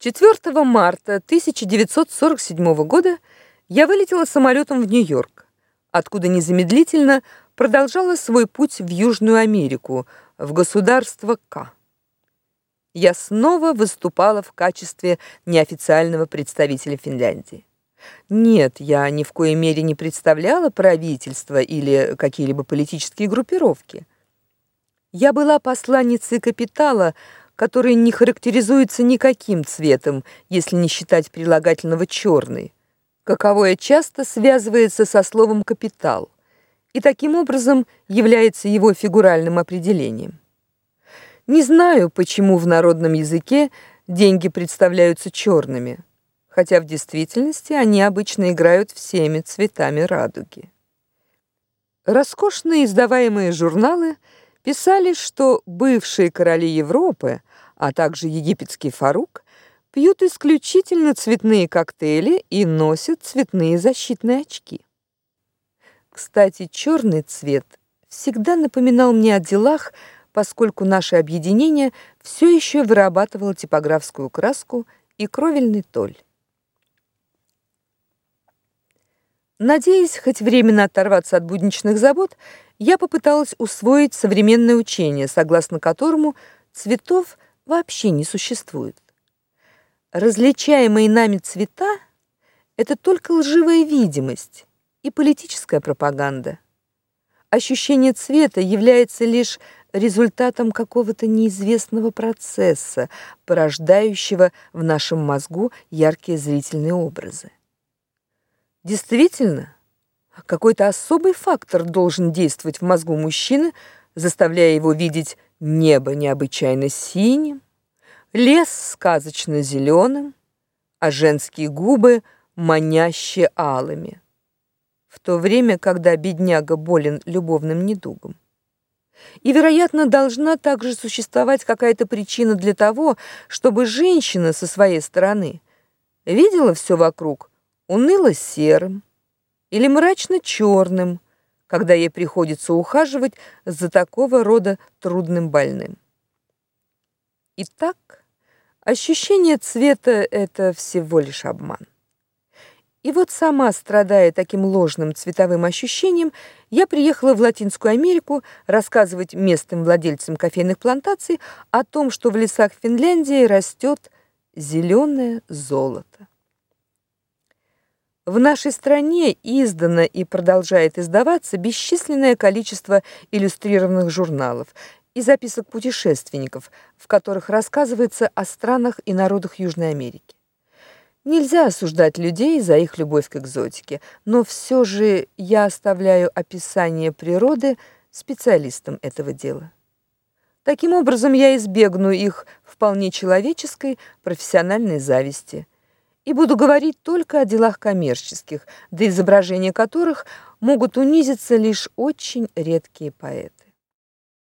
4 марта 1947 года я вылетела самолетом в Нью-Йорк, откуда незамедлительно продолжала свой путь в Южную Америку, в государство К. Я снова выступала в качестве неофициального представителя Финляндии. Нет, я ни в коей мере не представляла правительство или какие-либо политические группировки. Я была посланницей капитала, который не характеризуется никаким цветом, если не считать прилагательного черный, каковое часто связывается со словом капитал и таким образом является его фигуральным определением. Не знаю, почему в народном языке деньги представляются черными, хотя в действительности они обычно играют всеми цветами радуги. Роскошные издаваемые журналы писали, что бывшие короли Европы а также египетский фарук, пьют исключительно цветные коктейли и носят цветные защитные очки. Кстати, черный цвет всегда напоминал мне о делах, поскольку наше объединение все еще вырабатывало типографскую краску и кровельный толь. Надеясь хоть временно оторваться от будничных забот, я попыталась усвоить современное учение, согласно которому цветов – вообще не существует. Различаемые нами цвета это только лживая видимость и политическая пропаганда. Ощущение цвета является лишь результатом какого-то неизвестного процесса, порождающего в нашем мозгу яркие зрительные образы. Действительно, какой-то особый фактор должен действовать в мозгу мужчины, заставляя его видеть небо необычайно синим, лес сказочно зеленым, а женские губы маняще алыми. В то время, когда бедняга болен любовным недугом. И, вероятно, должна также существовать какая-то причина для того, чтобы женщина со своей стороны видела все вокруг уныло серым или мрачно черным, когда ей приходится ухаживать за такого рода трудным больным. Итак, ощущение цвета это всего лишь обман. И вот сама страдая таким ложным цветовым ощущением, я приехала в Латинскую Америку рассказывать местным владельцам кофейных плантаций о том, что в лесах Финляндии растет зеленое золото. В нашей стране издано и продолжает издаваться бесчисленное количество иллюстрированных журналов и записок путешественников, в которых рассказывается о странах и народах Южной Америки. Нельзя осуждать людей за их любовь к экзотике, но все же я оставляю описание природы специалистам этого дела. Таким образом я избегну их вполне человеческой профессиональной зависти и буду говорить только о делах коммерческих, до изображения которых могут унизиться лишь очень редкие поэты.